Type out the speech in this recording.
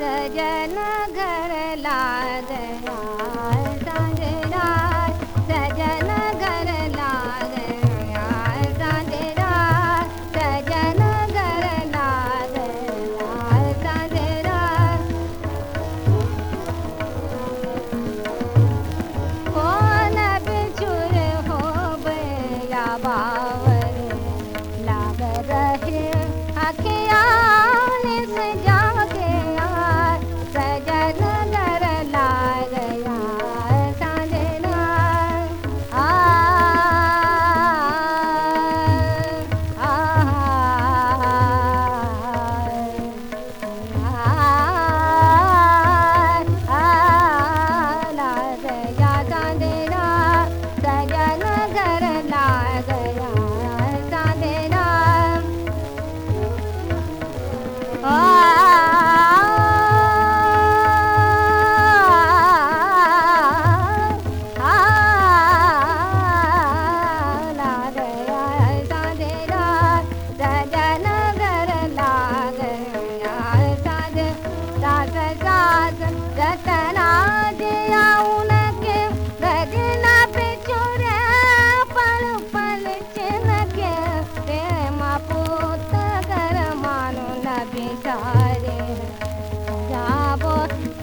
सजन घर लाग